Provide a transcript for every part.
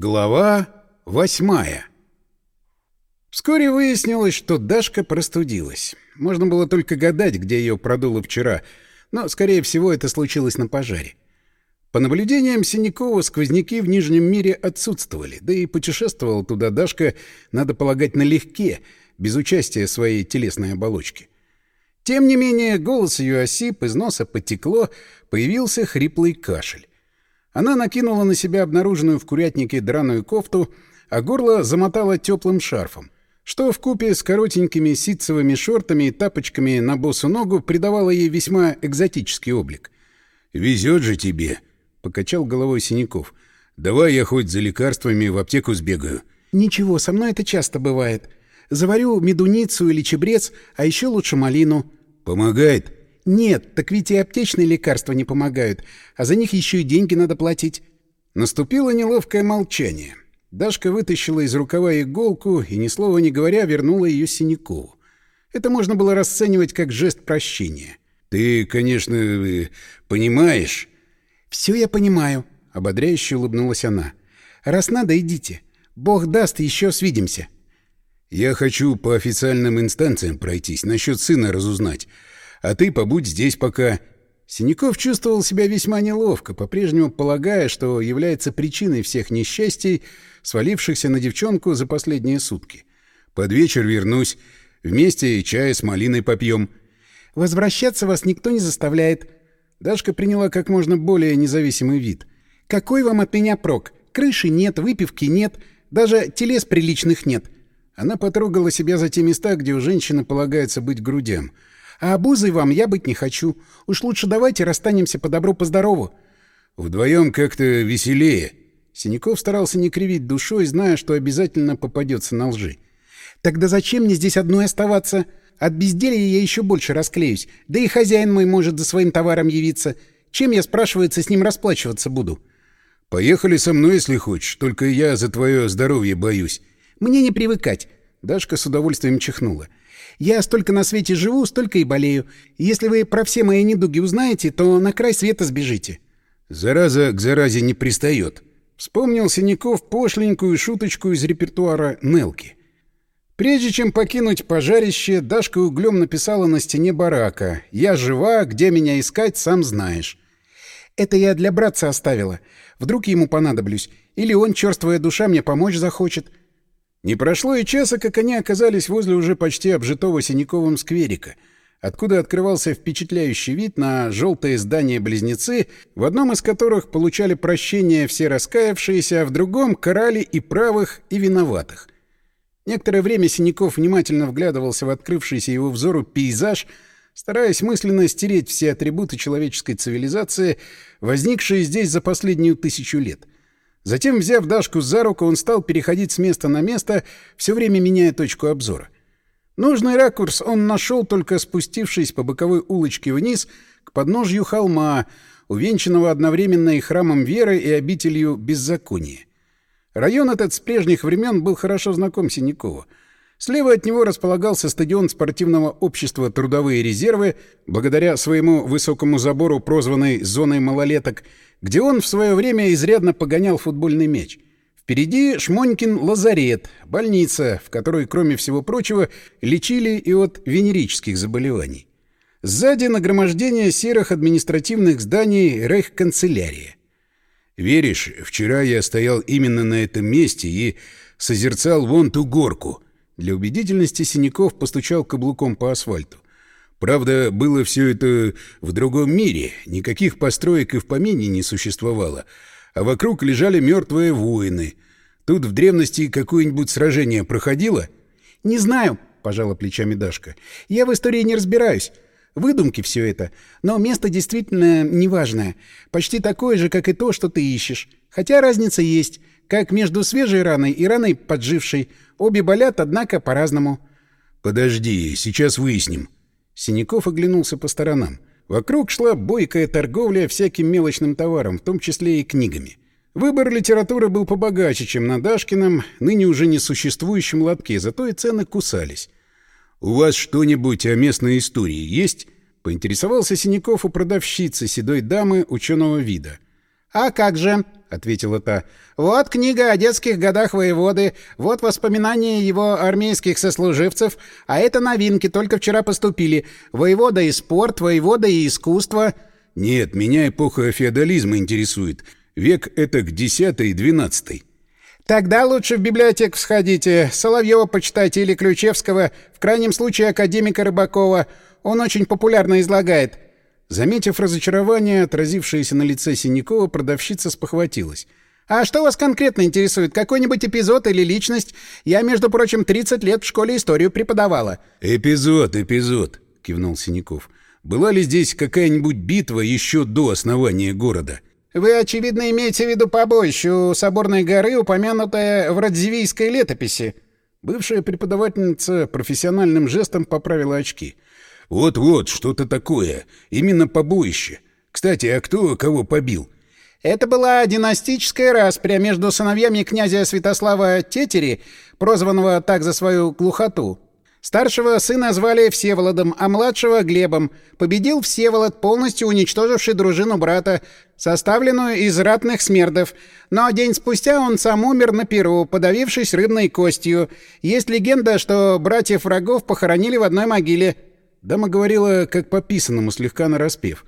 Глава восьмая Вскоре выяснилось, что Дашка простудилась. Можно было только гадать, где ее продуло вчера, но, скорее всего, это случилось на пожаре. По наблюдениям Синякова, сквозняки в Нижнем мире отсутствовали, да и путешествовала туда Дашка, надо полагать, налегке, без участия своей телесной оболочки. Тем не менее, голос ее осип, из носа потекло, появился хриплый кашель. Она накинула на себя обнаруженную в курятнике драную кофту, а горло замотала теплым шарфом, что в купе с коротенькими ситцевыми шортами и тапочками на босу ногу придавало ей весьма экзотический облик. «Везет же тебе!» — покачал головой Синяков. «Давай я хоть за лекарствами в аптеку сбегаю». «Ничего, со мной это часто бывает. Заварю медуницу или чебрец, а еще лучше малину». «Помогает?» «Нет, так ведь и аптечные лекарства не помогают, а за них еще и деньги надо платить». Наступило неловкое молчание. Дашка вытащила из рукава иголку и, ни слова не говоря, вернула ее Синякову. Это можно было расценивать как жест прощения. «Ты, конечно, э, понимаешь...» «Все я понимаю», — ободряюще улыбнулась она. «Раз надо, идите. Бог даст, еще свидимся». «Я хочу по официальным инстанциям пройтись, насчет сына разузнать. А ты побудь здесь пока...» Синяков чувствовал себя весьма неловко, по-прежнему полагая, что является причиной всех несчастий, свалившихся на девчонку за последние сутки. «Под вечер вернусь. Вместе чая с малиной попьем». «Возвращаться вас никто не заставляет». Дашка приняла как можно более независимый вид. «Какой вам от меня прок? Крыши нет, выпивки нет, даже телес приличных нет». Она потрогала себя за те места, где у женщины полагается быть грудям — а обузой вам я быть не хочу. Уж лучше давайте расстанемся по добру, по здорову. Вдвоем как-то веселее. Синяков старался не кривить душой, зная, что обязательно попадется на лжи. Тогда зачем мне здесь одной оставаться? От безделья я еще больше расклеюсь. Да и хозяин мой может за своим товаром явиться. Чем я, спрашивается, с ним расплачиваться буду? Поехали со мной, если хочешь. Только я за твое здоровье боюсь. Мне не привыкать. Дашка с удовольствием чихнула. Я столько на свете живу, столько и болею. Если вы про все мои недуги узнаете, то на край света сбежите». «Зараза к заразе не пристает», — вспомнил Синяков пошленькую шуточку из репертуара Нелки. Прежде чем покинуть пожарище, Дашка углем написала на стене барака «Я жива, где меня искать, сам знаешь». «Это я для братца оставила. Вдруг ему понадоблюсь. Или он, черствая душа, мне помочь захочет. Не прошло и часа, как они оказались возле уже почти обжитого Синяковым скверика, откуда открывался впечатляющий вид на желтые здания-близнецы, в одном из которых получали прощение все раскаявшиеся, а в другом — карали и правых, и виноватых. Некоторое время Синяков внимательно вглядывался в открывшийся его взору пейзаж, стараясь мысленно стереть все атрибуты человеческой цивилизации, возникшие здесь за последнюю тысячу лет — Затем, взяв Дашку за руку, он стал переходить с места на место, все время меняя точку обзора. Нужный ракурс он нашел, только спустившись по боковой улочке вниз к подножью холма, увенчанного одновременно и храмом веры, и обителью беззакония. Район этот с прежних времен был хорошо знаком Синякову. Слева от него располагался стадион спортивного общества «Трудовые резервы», благодаря своему высокому забору, прозванный «зоной малолеток», где он в свое время изрядно погонял футбольный мяч. Впереди Шмонькин лазарет, больница, в которой, кроме всего прочего, лечили и от венерических заболеваний. Сзади нагромождение серых административных зданий рейх-канцелярия. «Веришь, вчера я стоял именно на этом месте и созерцал вон ту горку», для убедительности Синяков постучал каблуком по асфальту. Правда, было все это в другом мире, никаких построек и в помине не существовало, а вокруг лежали мертвые воины. Тут в древности какое-нибудь сражение проходило? — Не знаю, — пожала плечами Дашка. — Я в истории не разбираюсь. Выдумки все это. Но место действительно неважное. Почти такое же, как и то, что ты ищешь. Хотя разница есть. Как между свежей раной и раной поджившей. Обе болят, однако, по-разному. — Подожди, сейчас выясним. Синяков оглянулся по сторонам. Вокруг шла бойкая торговля всяким мелочным товаром, в том числе и книгами. Выбор литературы был побогаче, чем на Дашкином, ныне уже несуществующем лотке, зато и цены кусались. «У вас что-нибудь о местной истории есть?» — поинтересовался Синяков у продавщицы, седой дамы ученого вида. «А как же?» — ответила та. «Вот книга о детских годах воеводы, вот воспоминания его армейских сослуживцев, а это новинки, только вчера поступили. Воевода и спорт, воевода и искусство». «Нет, меня эпоха феодализма интересует. Век это к десятый и двенадцатый». «Тогда лучше в библиотеку сходите. Соловьева почитайте или Ключевского, в крайнем случае академика Рыбакова. Он очень популярно излагает». Заметив разочарование, отразившееся на лице Синякова, продавщица спохватилась. «А что вас конкретно интересует? Какой-нибудь эпизод или личность? Я, между прочим, 30 лет в школе историю преподавала». «Эпизод, эпизод», — кивнул Синяков. «Была ли здесь какая-нибудь битва еще до основания города?» «Вы, очевидно, имеете в виду побоище у Соборной горы, упомянутое в Радзивийской летописи». Бывшая преподавательница профессиональным жестом поправила очки — «Вот-вот, что-то такое. Именно побоище. Кстати, а кто кого побил?» «Это была династическая распря между сыновьями князя Святослава Тетери, прозванного так за свою глухоту. Старшего сына звали Всеволодом, а младшего — Глебом. Победил Всеволод, полностью уничтоживший дружину брата, составленную из ратных смердов. Но день спустя он сам умер на перу, подавившись рыбной костью. Есть легенда, что братьев врагов похоронили в одной могиле». Дама говорила, как по писанному, слегка нараспев.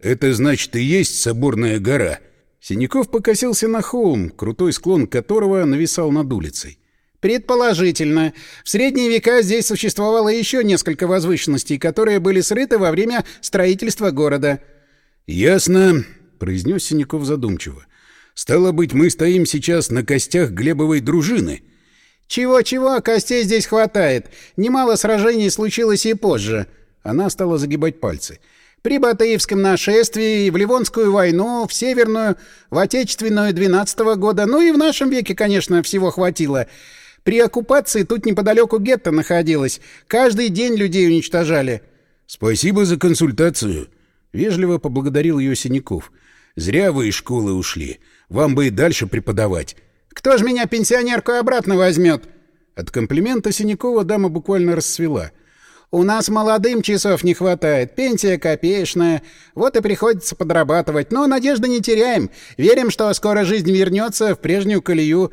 «Это значит и есть соборная гора». Синяков покосился на холм, крутой склон которого нависал над улицей. «Предположительно. В средние века здесь существовало еще несколько возвышенностей, которые были срыты во время строительства города». «Ясно», — произнес Синяков задумчиво. «Стало быть, мы стоим сейчас на костях Глебовой дружины». «Чего-чего, костей здесь хватает. Немало сражений случилось и позже». Она стала загибать пальцы. «При Батыевском нашествии, в Ливонскую войну, в Северную, в Отечественную 12-го года, ну и в нашем веке, конечно, всего хватило. При оккупации тут неподалеку гетто находилось. Каждый день людей уничтожали». «Спасибо за консультацию», — вежливо поблагодарил ее Синяков. «Зря вы из школы ушли. Вам бы и дальше преподавать». Кто ж меня пенсионерку обратно возьмет? От комплимента Синякова дама буквально расцвела. «У нас молодым часов не хватает, пенсия копеечная, вот и приходится подрабатывать. Но надежды не теряем, верим, что скоро жизнь вернется в прежнюю колею.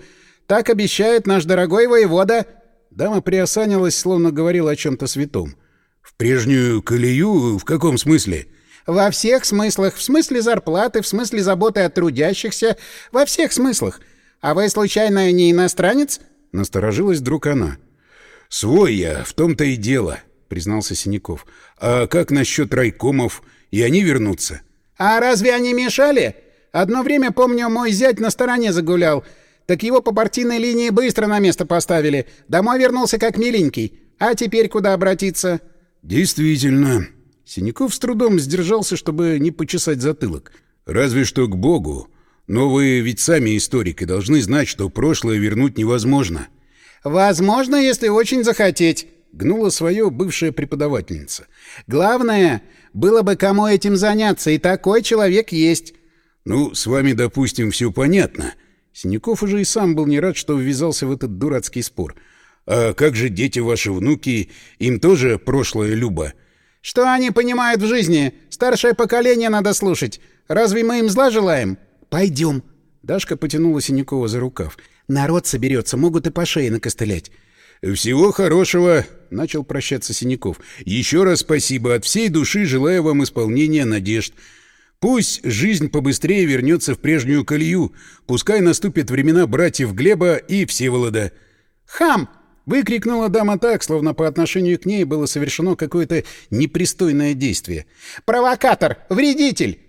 Так обещает наш дорогой воевода». Дама приосанилась, словно говорила о чем-то святом. «В прежнюю колею? В каком смысле?» «Во всех смыслах. В смысле зарплаты, в смысле заботы о трудящихся. Во всех смыслах. «А вы, случайно, не иностранец?» — насторожилась вдруг она. «Свой я, в том-то и дело», — признался Синяков. «А как насчет райкомов? И они вернутся?» «А разве они мешали? Одно время, помню, мой зять на стороне загулял. Так его по партийной линии быстро на место поставили. Домой вернулся как миленький. А теперь куда обратиться?» «Действительно». Синяков с трудом сдержался, чтобы не почесать затылок. «Разве что к Богу. Но вы ведь сами историк и должны знать, что прошлое вернуть невозможно. Возможно, если очень захотеть, гнула свое бывшая преподавательница. Главное, было бы кому этим заняться, и такой человек есть. Ну, с вами, допустим, все понятно. Синяков уже и сам был не рад, что ввязался в этот дурацкий спор. А как же дети ваши внуки? Им тоже прошлое любо? Что они понимают в жизни? Старшее поколение надо слушать. Разве мы им зла желаем? «Пойдем!» Дашка потянула Синякова за рукав. «Народ соберется, могут и по шее накостылять». «Всего хорошего!» — начал прощаться Синяков. «Еще раз спасибо. От всей души желаю вам исполнения надежд. Пусть жизнь побыстрее вернется в прежнюю колею. Пускай наступят времена братьев Глеба и Всеволода». «Хам!» — выкрикнула дама так, словно по отношению к ней было совершено какое-то непристойное действие. «Провокатор! Вредитель!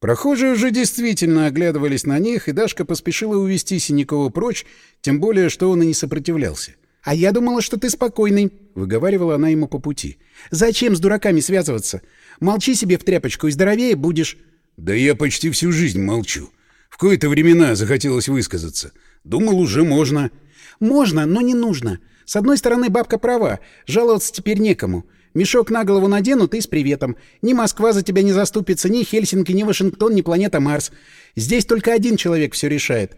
Прохожие уже действительно оглядывались на них, и Дашка поспешила увести Синякова прочь, тем более, что он и не сопротивлялся. «А я думала, что ты спокойный», — выговаривала она ему по пути. «Зачем с дураками связываться? Молчи себе в тряпочку и здоровее будешь». «Да я почти всю жизнь молчу. В кои-то времена захотелось высказаться. Думал, уже можно». «Можно, но не нужно. С одной стороны, бабка права. Жаловаться теперь некому. Мешок на голову наденут и с приветом. Ни Москва за тебя не заступится, ни Хельсинки, ни Вашингтон, ни планета Марс. Здесь только один человек все решает.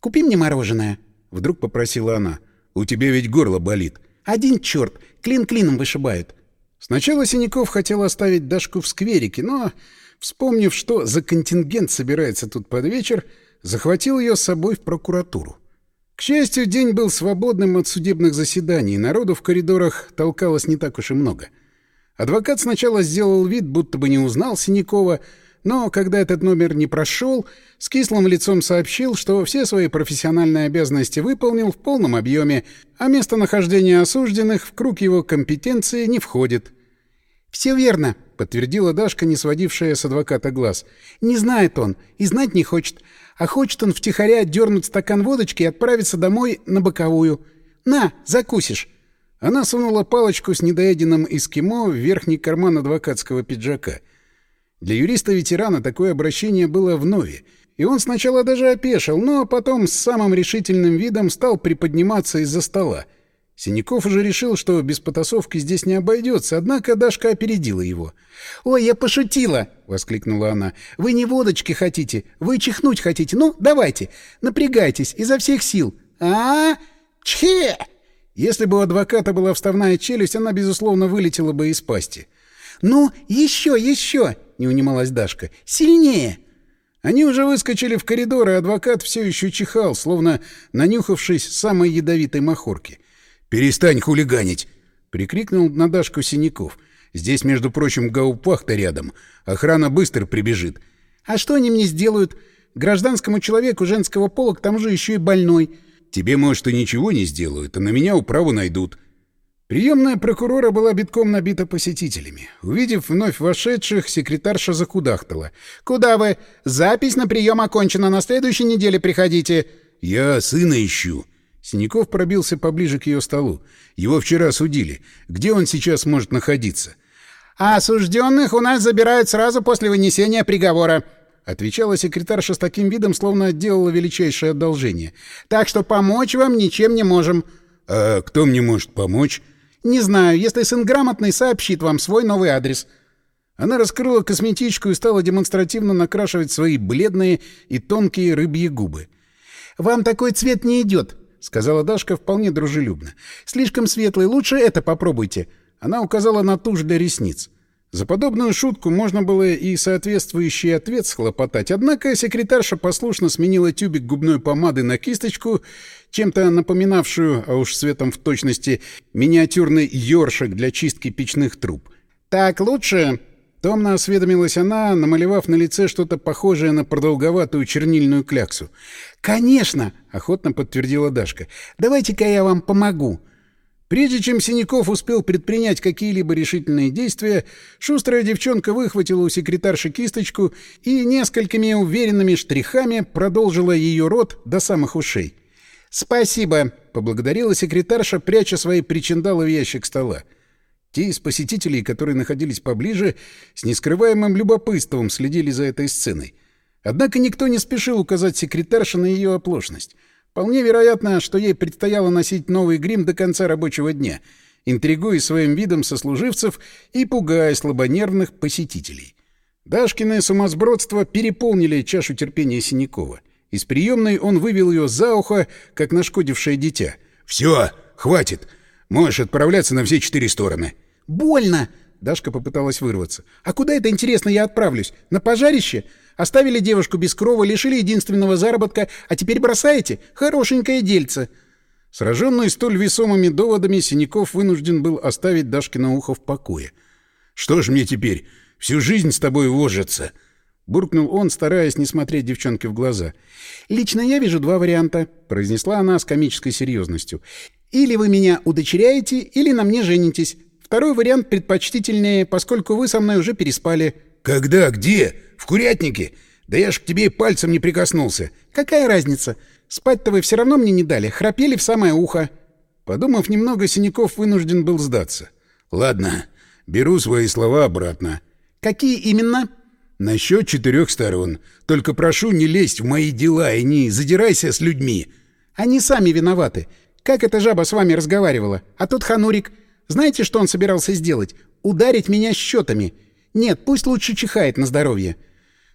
Купи мне мороженое. Вдруг попросила она. У тебя ведь горло болит. Один черт. Клин клином вышибают. Сначала Синяков хотел оставить Дашку в скверике, но вспомнив, что за контингент собирается тут под вечер, захватил ее с собой в прокуратуру. К счастью, день был свободным от судебных заседаний, народу в коридорах толкалось не так уж и много. Адвокат сначала сделал вид, будто бы не узнал Синякова, но когда этот номер не прошел, с кислым лицом сообщил, что все свои профессиональные обязанности выполнил в полном объеме, а местонахождение осужденных в круг его компетенции не входит. «Все верно», — подтвердила Дашка, не сводившая с адвоката глаз. «Не знает он и знать не хочет. А хочет он втихаря дернуть стакан водочки и отправиться домой на боковую. На, закусишь». Она сунула палочку с недоеденным эскимо в верхний карман адвокатского пиджака — для юриста-ветерана такое обращение было вновь, и он сначала даже опешил, но потом с самым решительным видом стал приподниматься из-за стола. Синяков уже решил, что без потасовки здесь не обойдется, однако Дашка опередила его. «Ой, я пошутила!» — воскликнула она. «Вы не водочки хотите, вы чихнуть хотите. Ну, давайте, напрягайтесь изо всех сил. а, -а, -а Чхе!» Если бы у адвоката была вставная челюсть, она, безусловно, вылетела бы из пасти. «Ну, еще, еще!» — не унималась Дашка. «Сильнее!» Они уже выскочили в коридор, и адвокат все еще чихал, словно нанюхавшись самой ядовитой махорки. «Перестань хулиганить!» — прикрикнул на Дашку Синяков. «Здесь, между прочим, гаупахта рядом. Охрана быстро прибежит». «А что они мне сделают? Гражданскому человеку женского пола к тому же еще и больной». «Тебе, может, и ничего не сделают, а на меня управу найдут». Приемная прокурора была битком набита посетителями. Увидев вновь вошедших, секретарша закудахтала. «Куда вы? Запись на прием окончена. На следующей неделе приходите». «Я сына ищу». Синяков пробился поближе к ее столу. «Его вчера судили. Где он сейчас может находиться?» «А осужденных у нас забирают сразу после вынесения приговора», — отвечала секретарша с таким видом, словно делала величайшее одолжение. «Так что помочь вам ничем не можем». «А кто мне может помочь?» «Не знаю. Если сын грамотный, сообщит вам свой новый адрес». Она раскрыла косметичку и стала демонстративно накрашивать свои бледные и тонкие рыбьи губы. «Вам такой цвет не идет», — сказала Дашка вполне дружелюбно. «Слишком светлый. Лучше это попробуйте». Она указала на тушь для ресниц. За подобную шутку можно было и соответствующий ответ схлопотать, однако секретарша послушно сменила тюбик губной помады на кисточку, чем-то напоминавшую, а уж светом в точности, миниатюрный ёршик для чистки печных труб. «Так лучше?» — томно осведомилась она, намалевав на лице что-то похожее на продолговатую чернильную кляксу. «Конечно!» — охотно подтвердила Дашка. «Давайте-ка я вам помогу». Прежде чем Синяков успел предпринять какие-либо решительные действия, шустрая девчонка выхватила у секретарши кисточку и несколькими уверенными штрихами продолжила ее рот до самых ушей. «Спасибо», — поблагодарила секретарша, пряча свои причиндалы в ящик стола. Те из посетителей, которые находились поближе, с нескрываемым любопытством следили за этой сценой. Однако никто не спешил указать секретарше на ее оплошность. Вполне вероятно, что ей предстояло носить новый грим до конца рабочего дня, интригуя своим видом сослуживцев и пугая слабонервных посетителей. Дашкины сумасбродства переполнили чашу терпения Синякова. Из приемной он вывел ее за ухо, как нашкодившее дитя. «Все, хватит. Можешь отправляться на все четыре стороны». «Больно!» Дашка попыталась вырваться. «А куда это, интересно, я отправлюсь? На пожарище? Оставили девушку без крова, лишили единственного заработка, а теперь бросаете? Хорошенькое дельце!» Сраженный столь весомыми доводами, Синяков вынужден был оставить Дашкина ухо в покое. «Что ж мне теперь? Всю жизнь с тобой вожиться?» — буркнул он, стараясь не смотреть девчонке в глаза. «Лично я вижу два варианта», — произнесла она с комической серьезностью. «Или вы меня удочеряете, или на мне женитесь. Второй вариант предпочтительнее, поскольку вы со мной уже переспали». «Когда? Где? В курятнике? Да я ж к тебе пальцем не прикоснулся». «Какая разница? Спать-то вы все равно мне не дали. Храпели в самое ухо». Подумав немного, Синяков вынужден был сдаться. «Ладно, беру свои слова обратно». «Какие именно?» «На счет четырех сторон. Только прошу не лезть в мои дела и не задирайся с людьми». «Они сами виноваты. Как эта жаба с вами разговаривала? А тот ханурик...» Знаете, что он собирался сделать? Ударить меня счетами. Нет, пусть лучше чихает на здоровье.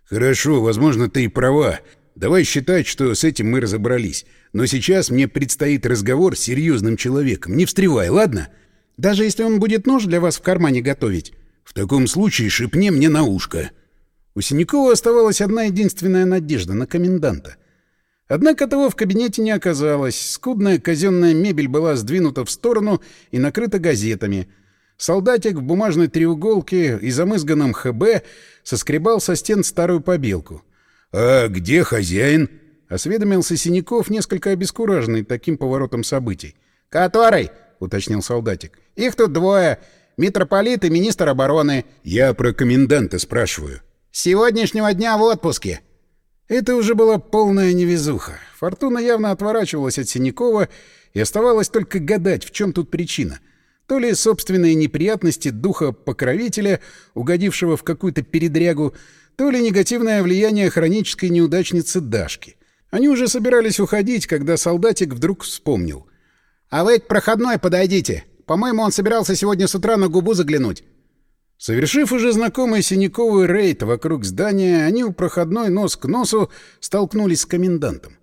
Хорошо, возможно, ты и права. Давай считать, что с этим мы разобрались. Но сейчас мне предстоит разговор с серьезным человеком. Не встревай, ладно? Даже если он будет нож для вас в кармане готовить. В таком случае шепни мне на ушко. У Синякова оставалась одна единственная надежда на коменданта. Однако того в кабинете не оказалось. Скудная казенная мебель была сдвинута в сторону и накрыта газетами. Солдатик в бумажной треуголке и замызганном ХБ соскребал со стен старую побелку. «А где хозяин?» — осведомился Синяков, несколько обескураженный таким поворотом событий. «Который?» — уточнил солдатик. «Их тут двое. Митрополит и министр обороны». «Я про коменданта спрашиваю». «С сегодняшнего дня в отпуске». Это уже была полная невезуха. Фортуна явно отворачивалась от Синякова, и оставалось только гадать, в чем тут причина. То ли собственные неприятности духа покровителя, угодившего в какую-то передрягу, то ли негативное влияние хронической неудачницы Дашки. Они уже собирались уходить, когда солдатик вдруг вспомнил. «А вы к проходной подойдите. По-моему, он собирался сегодня с утра на губу заглянуть». Совершив уже знакомый Синяковый рейд вокруг здания, они у проходной нос к носу столкнулись с комендантом.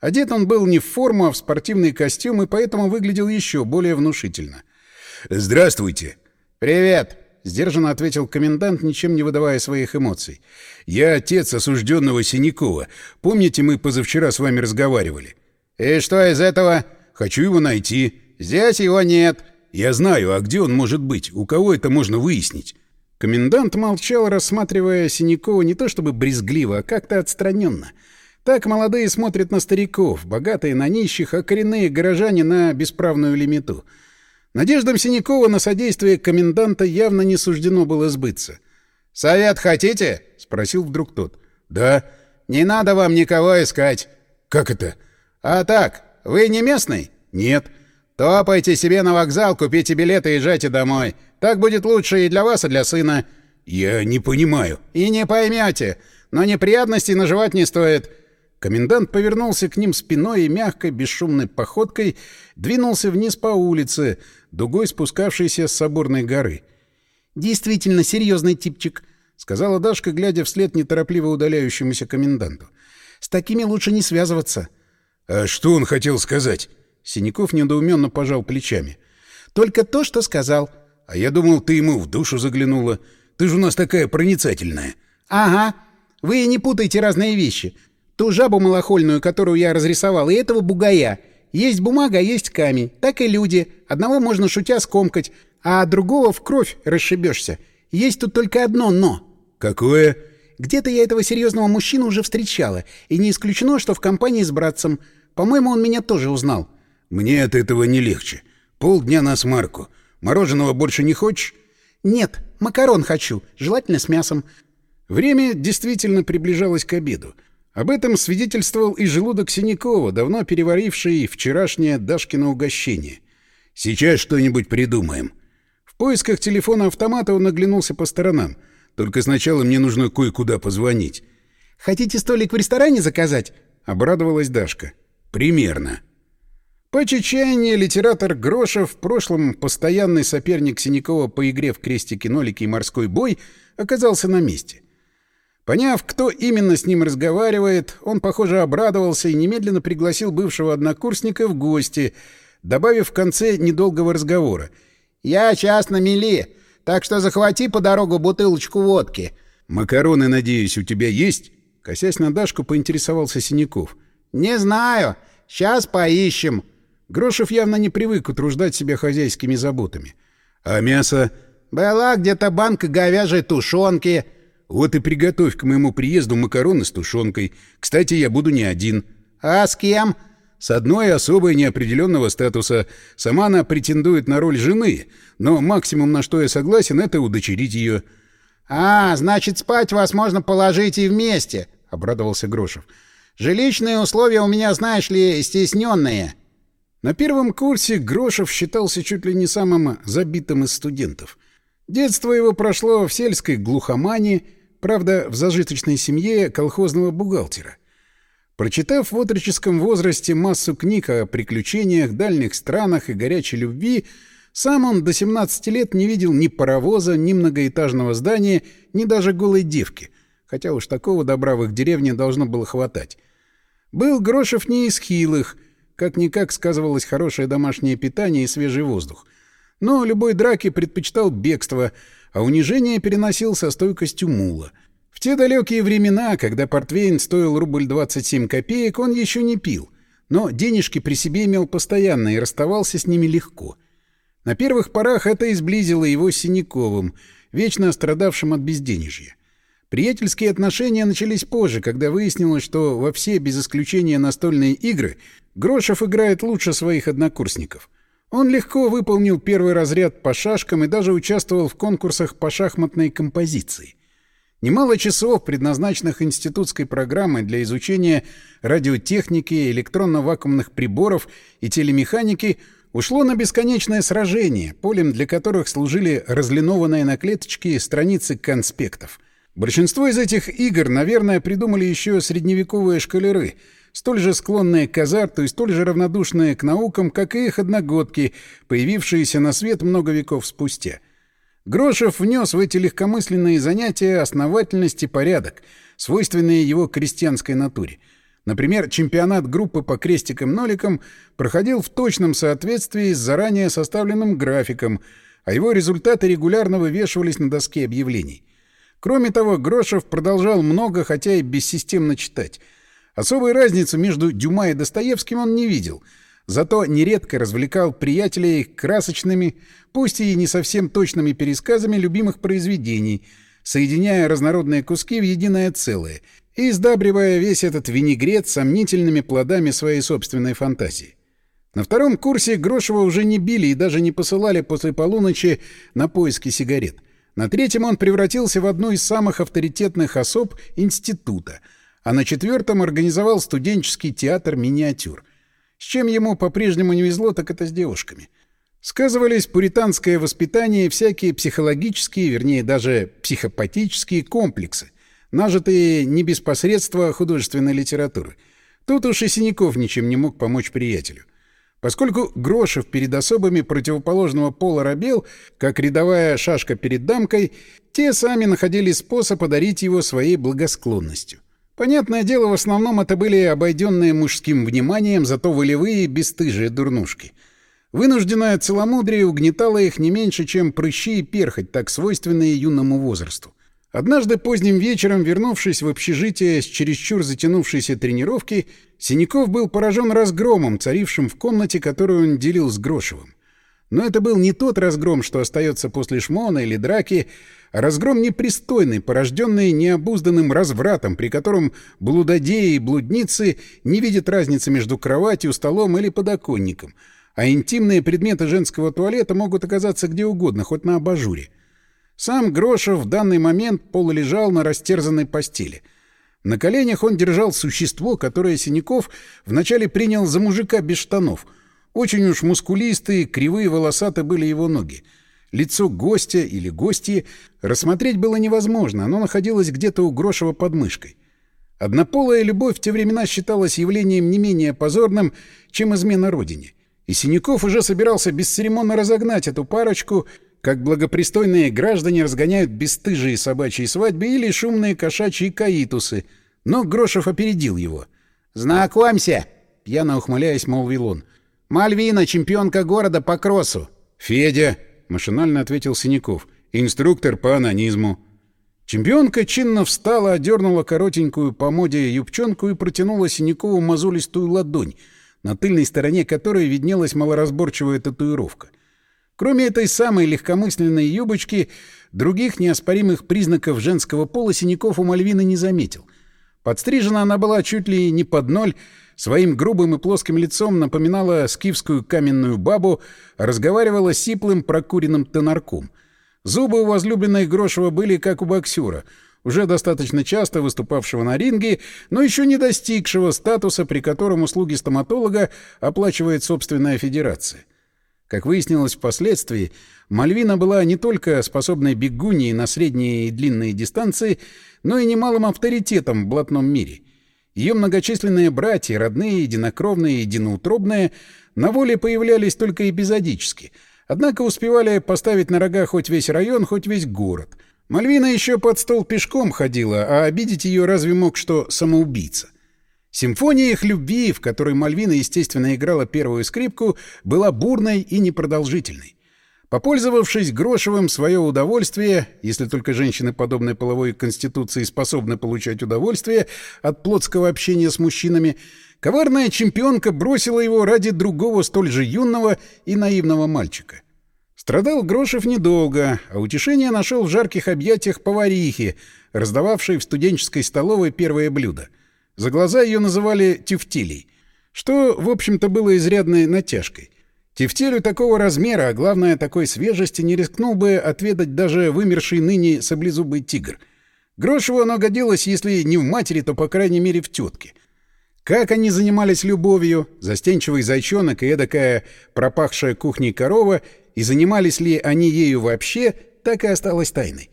Одет он был не в форму, а в спортивный костюм, и поэтому выглядел еще более внушительно. «Здравствуйте!» «Привет!» — сдержанно ответил комендант, ничем не выдавая своих эмоций. «Я отец осужденного Синякова. Помните, мы позавчера с вами разговаривали?» «И что из этого?» «Хочу его найти». «Здесь его нет». «Я знаю, а где он может быть? У кого это можно выяснить?» Комендант молчал, рассматривая Синякова не то чтобы брезгливо, а как-то отстраненно. Так молодые смотрят на стариков, богатые на нищих, а коренные горожане на бесправную лимиту. Надеждам Синякова на содействие коменданта явно не суждено было сбыться. «Совет хотите?» — спросил вдруг тот. «Да». «Не надо вам никого искать». «Как это?» «А так, вы не местный?» «Нет». «Топайте себе на вокзал, купите билеты и езжайте домой. Так будет лучше и для вас, и для сына». «Я не понимаю». «И не поймете. Но неприятностей наживать не стоит». Комендант повернулся к ним спиной и мягкой, бесшумной походкой двинулся вниз по улице, дугой спускавшейся с Соборной горы. «Действительно серьезный типчик», — сказала Дашка, глядя вслед неторопливо удаляющемуся коменданту. «С такими лучше не связываться». «А что он хотел сказать?» Синяков недоуменно пожал плечами. «Только то, что сказал». «А я думал, ты ему в душу заглянула. Ты же у нас такая проницательная». «Ага. Вы не путайте разные вещи. Ту жабу малохольную, которую я разрисовал, и этого бугая. Есть бумага, есть камень. Так и люди. Одного можно шутя скомкать, а другого в кровь расшибешься. Есть тут только одно «но». «Какое?» «Где-то я этого серьезного мужчину уже встречала, и не исключено, что в компании с братцем. По-моему, он меня тоже узнал». «Мне от этого не легче. Полдня на смарку. Мороженого больше не хочешь?» «Нет, макарон хочу, желательно с мясом». Время действительно приближалось к обеду. Об этом свидетельствовал и желудок Синякова, давно переваривший вчерашнее Дашкино угощение. «Сейчас что-нибудь придумаем». В поисках телефона-автомата он оглянулся по сторонам. «Только сначала мне нужно кое-куда позвонить». «Хотите столик в ресторане заказать?» — обрадовалась Дашка. «Примерно». По чечаянию литератор Грошев, в прошлом постоянный соперник Синякова по игре в крестики-нолики и морской бой, оказался на месте. Поняв, кто именно с ним разговаривает, он, похоже, обрадовался и немедленно пригласил бывшего однокурсника в гости, добавив в конце недолгого разговора. «Я час на мели, так что захвати по дорогу бутылочку водки». «Макароны, надеюсь, у тебя есть?» Косясь на Дашку, поинтересовался Синяков. «Не знаю. Сейчас поищем». Грошев явно не привык утруждать себя хозяйскими заботами. «А мясо?» «Была где-то банка говяжьей тушенки». «Вот и приготовь к моему приезду макароны с тушенкой. Кстати, я буду не один». «А с кем?» «С одной особой неопределенного статуса. Сама она претендует на роль жены, но максимум, на что я согласен, это удочерить ее». «А, значит, спать вас можно положить и вместе», — обрадовался Грушев. «Жилищные условия у меня, знаешь ли, стесненные». На первом курсе Грошев считался чуть ли не самым забитым из студентов. Детство его прошло в сельской глухомане, правда, в зажиточной семье колхозного бухгалтера. Прочитав в отроческом возрасте массу книг о приключениях, дальних странах и горячей любви, сам он до 17 лет не видел ни паровоза, ни многоэтажного здания, ни даже голой девки, хотя уж такого добра в их деревне должно было хватать. Был Грошев не из хилых — как-никак сказывалось хорошее домашнее питание и свежий воздух. Но любой драки предпочитал бегство, а унижение переносил со стойкостью мула. В те далекие времена, когда портвейн стоил рубль 27 копеек, он еще не пил, но денежки при себе имел постоянно и расставался с ними легко. На первых порах это и сблизило его с Синяковым, вечно страдавшим от безденежья. Приятельские отношения начались позже, когда выяснилось, что во все, без исключения настольные игры, Грошев играет лучше своих однокурсников. Он легко выполнил первый разряд по шашкам и даже участвовал в конкурсах по шахматной композиции. Немало часов, предназначенных институтской программой для изучения радиотехники, электронно-вакуумных приборов и телемеханики, ушло на бесконечное сражение, полем для которых служили разлинованные на клеточки страницы конспектов — Большинство из этих игр, наверное, придумали еще средневековые шкалеры, столь же склонные к азарту и столь же равнодушные к наукам, как и их одногодки, появившиеся на свет много веков спустя. Грошев внес в эти легкомысленные занятия основательность и порядок, свойственные его крестьянской натуре. Например, чемпионат группы по крестикам-ноликам проходил в точном соответствии с заранее составленным графиком, а его результаты регулярно вывешивались на доске объявлений. Кроме того, Грошев продолжал много, хотя и бессистемно читать. Особой разницы между Дюма и Достоевским он не видел, зато нередко развлекал приятелей красочными, пусть и не совсем точными пересказами любимых произведений, соединяя разнородные куски в единое целое и сдабривая весь этот винегрет сомнительными плодами своей собственной фантазии. На втором курсе Грошева уже не били и даже не посылали после полуночи на поиски сигарет. На третьем он превратился в одну из самых авторитетных особ института, а на четвертом организовал студенческий театр миниатюр. С чем ему по-прежнему не везло, так это с девушками. Сказывались пуританское воспитание и всякие психологические, вернее, даже психопатические комплексы, нажитые не без посредства художественной литературы. Тут уж и Синяков ничем не мог помочь приятелю. Поскольку Грошев перед особами противоположного пола робел, как рядовая шашка перед дамкой, те сами находили способ одарить его своей благосклонностью. Понятное дело, в основном это были обойденные мужским вниманием, зато волевые бесстыжие дурнушки. Вынужденное целомудрие угнетало их не меньше, чем прыщи и перхоть, так свойственные юному возрасту. Однажды поздним вечером, вернувшись в общежитие с чересчур затянувшейся тренировки, Синяков был поражен разгромом, царившим в комнате, которую он делил с Грошевым. Но это был не тот разгром, что остается после шмона или драки, разгром непристойный, порожденный необузданным развратом, при котором блудодеи и блудницы не видят разницы между кроватью, столом или подоконником, а интимные предметы женского туалета могут оказаться где угодно, хоть на абажуре. Сам Грошев в данный момент полулежал на растерзанной постели. На коленях он держал существо, которое Синяков вначале принял за мужика без штанов. Очень уж мускулистые, кривые, волосаты были его ноги. Лицо гостя или гостьи рассмотреть было невозможно, оно находилось где-то у Грошева под мышкой. Однополая любовь в те времена считалась явлением не менее позорным, чем измена родине. И Синяков уже собирался бесцеремонно разогнать эту парочку — как благопристойные граждане разгоняют бесстыжие собачьи свадьбы или шумные кошачьи каитусы. Но Грошев опередил его. «Знакомься!» — пьяно ухмыляясь, молвил он. «Мальвина, чемпионка города по кроссу!» «Федя!» — машинально ответил Синяков. «Инструктор по анонизму». Чемпионка чинно встала, одернула коротенькую по моде юбчонку и протянула Синякову мозолистую ладонь, на тыльной стороне которой виднелась малоразборчивая татуировка. Кроме этой самой легкомысленной юбочки, других неоспоримых признаков женского пола Синяков у Мальвины не заметил. Подстрижена она была чуть ли не под ноль, своим грубым и плоским лицом напоминала скифскую каменную бабу, разговаривала сиплым прокуренным тонарком. Зубы у возлюбленной Грошева были как у боксера, уже достаточно часто выступавшего на ринге, но еще не достигшего статуса, при котором услуги стоматолога оплачивает собственная федерация. Как выяснилось впоследствии, Мальвина была не только способной бегуньей на средние и длинные дистанции, но и немалым авторитетом в блатном мире. Ее многочисленные братья, родные, единокровные единоутробные, на воле появлялись только эпизодически, однако успевали поставить на рога хоть весь район, хоть весь город. Мальвина еще под стол пешком ходила, а обидеть ее разве мог что самоубийца? Симфония их любви, в которой Мальвина, естественно, играла первую скрипку, была бурной и непродолжительной. Попользовавшись Грошевым свое удовольствие, если только женщины подобной половой конституции способны получать удовольствие от плотского общения с мужчинами, коварная чемпионка бросила его ради другого столь же юного и наивного мальчика. Страдал Грошев недолго, а утешение нашел в жарких объятиях поварихи, раздававшей в студенческой столовой первое блюдо. За глаза ее называли «тефтилей», что, в общем-то, было изрядной натяжкой. Тефтелю такого размера, а главное такой свежести, не рискнул бы отведать даже вымерший ныне саблезубый тигр. Грошеву оно годилось, если не в матери, то, по крайней мере, в тетке. Как они занимались любовью, застенчивый зайчонок и эдакая пропахшая кухней корова, и занимались ли они ею вообще, так и осталось тайной.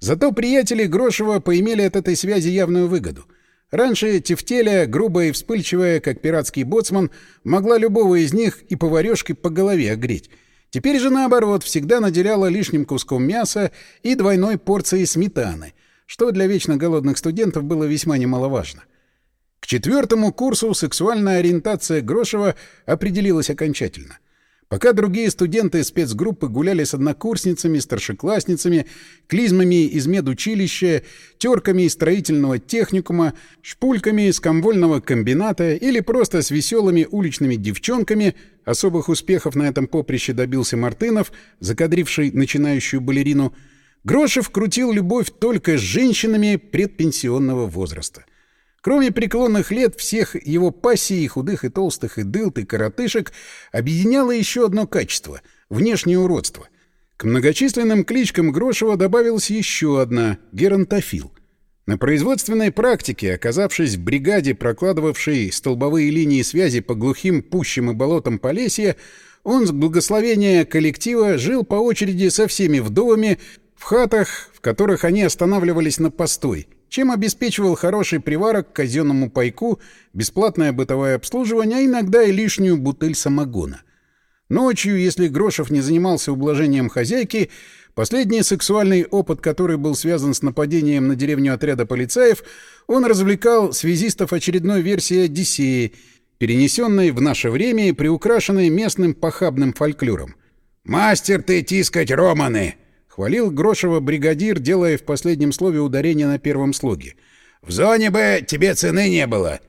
Зато приятели Грошева поимели от этой связи явную выгоду — Раньше Тефтеля, грубая и вспыльчивая, как пиратский боцман, могла любого из них и поварёшкой по голове огреть. Теперь же, наоборот, всегда наделяла лишним куском мяса и двойной порцией сметаны, что для вечно голодных студентов было весьма немаловажно. К четвертому курсу сексуальная ориентация Грошева определилась окончательно. Пока другие студенты спецгруппы гуляли с однокурсницами, старшеклассницами, клизмами из медучилища, терками из строительного техникума, шпульками из комвольного комбината или просто с веселыми уличными девчонками, особых успехов на этом поприще добился Мартынов, закадривший начинающую балерину, Грошев крутил любовь только с женщинами предпенсионного возраста — Кроме преклонных лет, всех его пассий, и худых, и толстых, и дылт, и коротышек, объединяло еще одно качество — внешнее уродство. К многочисленным кличкам Грошева добавилась еще одна — геронтофил. На производственной практике, оказавшись в бригаде, прокладывавшей столбовые линии связи по глухим пущам и болотам Полесья, он с благословения коллектива жил по очереди со всеми вдовами в хатах, в которых они останавливались на постой — чем обеспечивал хороший приварок к казенному пайку, бесплатное бытовое обслуживание, а иногда и лишнюю бутыль самогона. Ночью, если Грошев не занимался ублажением хозяйки, последний сексуальный опыт, который был связан с нападением на деревню отряда полицаев, он развлекал связистов очередной версией «Одиссеи», перенесенной в наше время и приукрашенной местным похабным фольклором. «Мастер ты тискать романы!» Хвалил Грошева бригадир, делая в последнем слове ударение на первом слоге. «В зоне бы тебе цены не было!»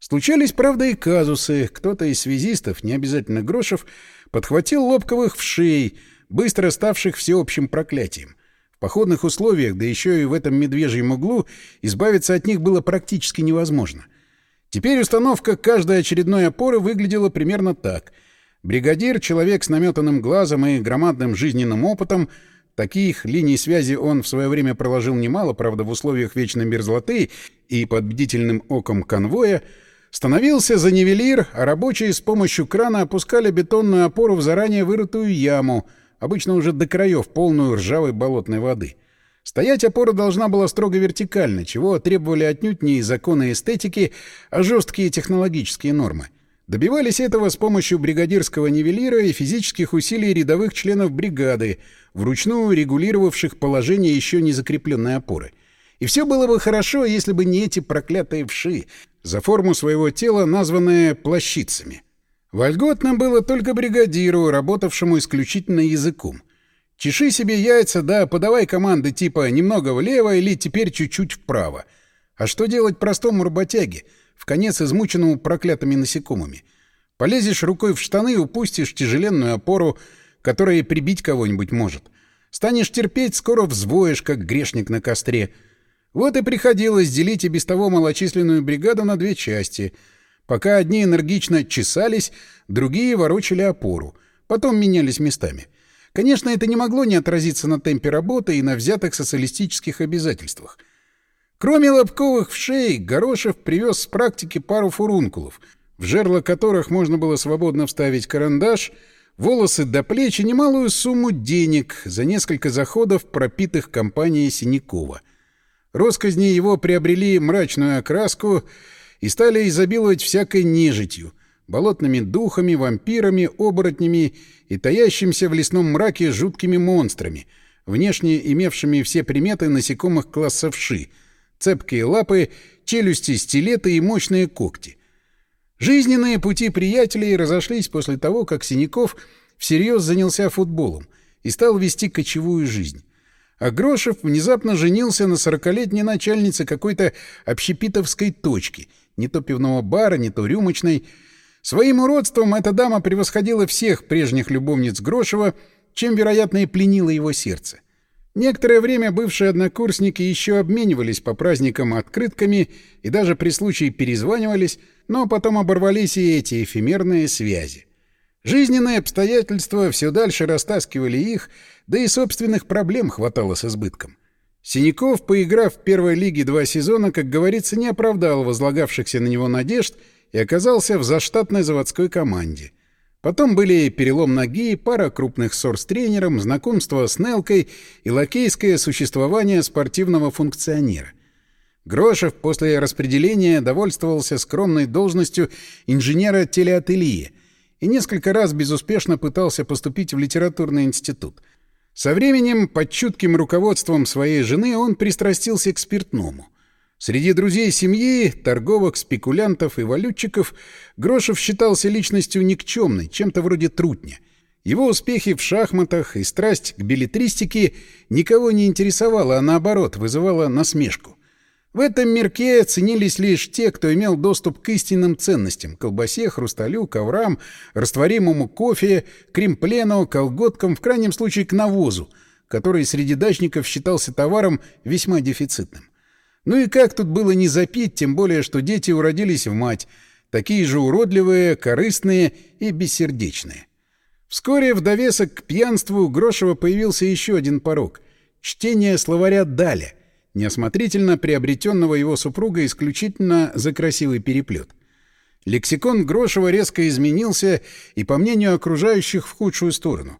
Случались, правда, и казусы. Кто-то из связистов, не обязательно Грошев, подхватил лобковых в шеи, быстро ставших всеобщим проклятием. В походных условиях, да еще и в этом медвежьем углу, избавиться от них было практически невозможно. Теперь установка каждой очередной опоры выглядела примерно так. Бригадир, человек с наметанным глазом и громадным жизненным опытом, Таких линий связи он в свое время проложил немало, правда, в условиях вечной мерзлоты и под бдительным оком конвоя, становился за нивелир, а рабочие с помощью крана опускали бетонную опору в заранее вырытую яму, обычно уже до краев полную ржавой болотной воды. Стоять опора должна была строго вертикально, чего требовали отнюдь не законы эстетики, а жесткие технологические нормы. Добивались этого с помощью бригадирского нивелира и физических усилий рядовых членов бригады, вручную регулировавших положение еще не закрепленной опоры. И все было бы хорошо, если бы не эти проклятые вши, за форму своего тела названные плащицами. Вольготно было только бригадиру, работавшему исключительно языком. Чеши себе яйца, да подавай команды типа «немного влево» или «теперь чуть-чуть вправо». А что делать простому работяге — в конец измученному проклятыми насекомыми. Полезешь рукой в штаны и упустишь тяжеленную опору, которая прибить кого-нибудь может. Станешь терпеть, скоро взвоешь, как грешник на костре. Вот и приходилось делить и без того малочисленную бригаду на две части. Пока одни энергично чесались, другие ворочали опору. Потом менялись местами. Конечно, это не могло не отразиться на темпе работы и на взятых социалистических обязательствах — Кроме лобковых вшей, Горошев привез с практики пару фурункулов, в жерло которых можно было свободно вставить карандаш, волосы до плеч и немалую сумму денег за несколько заходов, пропитых компанией Синякова. Росказни его приобрели мрачную окраску и стали изобиловать всякой нежитью, болотными духами, вампирами, оборотнями и таящимся в лесном мраке жуткими монстрами, внешне имевшими все приметы насекомых класса вши — цепкие лапы, челюсти, стилеты и мощные когти. Жизненные пути приятелей разошлись после того, как Синяков всерьез занялся футболом и стал вести кочевую жизнь. А Грошев внезапно женился на сорокалетней начальнице какой-то общепитовской точки, не то пивного бара, не то рюмочной. Своим уродством эта дама превосходила всех прежних любовниц Грошева, чем, вероятно, и пленила его сердце. Некоторое время бывшие однокурсники еще обменивались по праздникам открытками и даже при случае перезванивались, но потом оборвались и эти эфемерные связи. Жизненные обстоятельства все дальше растаскивали их, да и собственных проблем хватало с избытком. Синяков, поиграв в первой лиге два сезона, как говорится, не оправдал возлагавшихся на него надежд и оказался в заштатной заводской команде. Потом были перелом ноги, пара крупных ссор с тренером, знакомство с Нелкой и лакейское существование спортивного функционера. Грошев после распределения довольствовался скромной должностью инженера телеателье и несколько раз безуспешно пытался поступить в литературный институт. Со временем, под чутким руководством своей жены, он пристрастился к спиртному. Среди друзей семьи, торговок, спекулянтов и валютчиков Грошев считался личностью никчемной, чем-то вроде трутня. Его успехи в шахматах и страсть к билетристике никого не интересовала, а наоборот вызывала насмешку. В этом мирке ценились лишь те, кто имел доступ к истинным ценностям — колбасе, хрусталю, коврам, растворимому кофе, кремплену, колготкам, в крайнем случае к навозу, который среди дачников считался товаром весьма дефицитным. Ну и как тут было не запить, тем более, что дети уродились в мать, такие же уродливые, корыстные и бессердечные. Вскоре в довесок к пьянству Грошева появился еще один порог — чтение словаря «Даля», неосмотрительно приобретенного его супруга исключительно за красивый переплет. Лексикон Грошева резко изменился и, по мнению окружающих, в худшую сторону.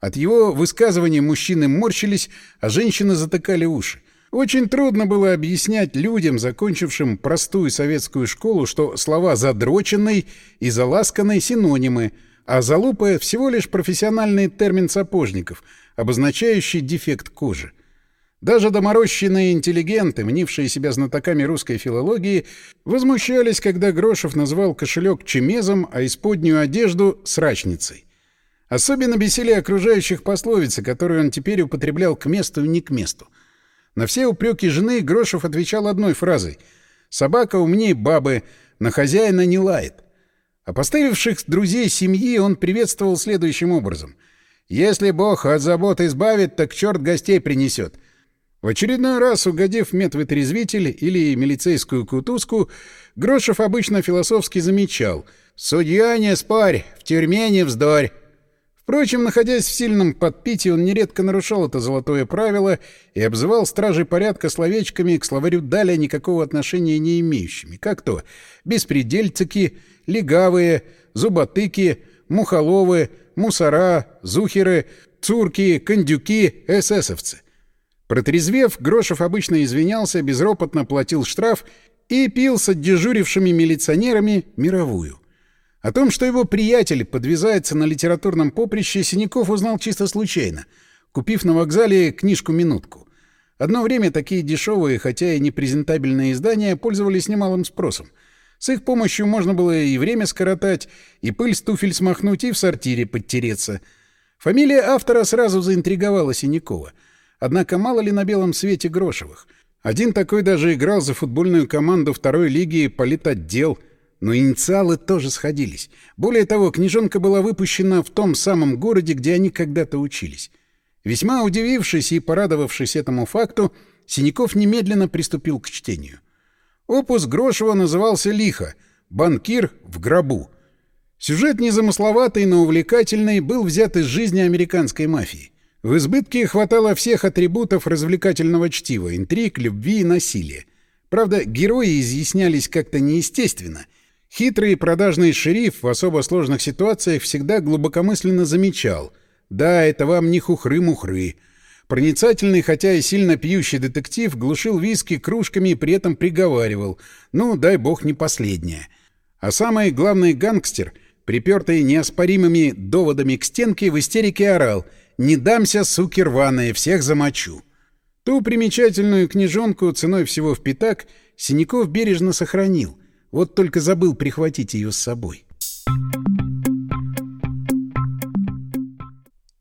От его высказываний мужчины морщились, а женщины затыкали уши. Очень трудно было объяснять людям, закончившим простую советскую школу, что слова «задроченный» и «заласканный» — синонимы, а «залупа» — всего лишь профессиональный термин сапожников, обозначающий дефект кожи. Даже доморощенные интеллигенты, мнившие себя знатоками русской филологии, возмущались, когда Грошев назвал кошелек чемезом, а исподнюю одежду — срачницей. Особенно бесили окружающих пословицы, которые он теперь употреблял к месту и не к месту. На все упреки жены Грошев отвечал одной фразой «Собака умнее бабы, на хозяина не лает». А поставивших друзей семьи он приветствовал следующим образом. «Если Бог от забот избавит, так черт гостей принесет». В очередной раз, угодив медвытрезвитель или милицейскую кутузку, Грошев обычно философски замечал «Судья, не спорь, в тюрьме не вздорь». Впрочем, находясь в сильном подпитии, он нередко нарушал это золотое правило и обзывал стражей порядка словечками к словарю далее никакого отношения не имеющими, как то беспредельцики, легавые, зуботыки, мухоловы, мусора, зухеры, цурки, кондюки, эсэсовцы — Протрезвев, Грошев обычно извинялся, безропотно платил штраф и пил с отдежурившими милиционерами мировую. О том, что его приятель подвязается на литературном поприще, Синяков узнал чисто случайно, купив на вокзале книжку-минутку. Одно время такие дешевые, хотя и непрезентабельные издания пользовались немалым спросом. С их помощью можно было и время скоротать, и пыль с туфель смахнуть, и в сортире подтереться. Фамилия автора сразу заинтриговала Синякова — Однако мало ли на белом свете Грошевых. Один такой даже играл за футбольную команду второй лиги политотдел, но инициалы тоже сходились. Более того, книжонка была выпущена в том самом городе, где они когда-то учились. Весьма удивившись и порадовавшись этому факту, Синяков немедленно приступил к чтению. Опус Грошева назывался «Лихо» — «Банкир в гробу». Сюжет незамысловатый, но увлекательный, был взят из жизни американской мафии. В избытке хватало всех атрибутов развлекательного чтива — интриг, любви и насилия. Правда, герои изъяснялись как-то неестественно. Хитрый и продажный шериф в особо сложных ситуациях всегда глубокомысленно замечал «Да, это вам не хухры-мухры». Проницательный, хотя и сильно пьющий детектив глушил виски кружками и при этом приговаривал «Ну, дай бог, не последнее». А самый главный гангстер, припертый неоспоримыми доводами к стенке, в истерике орал — «Не дамся, суки рваные, всех замочу». Ту примечательную книжонку ценой всего в пятак Синяков бережно сохранил, вот только забыл прихватить ее с собой.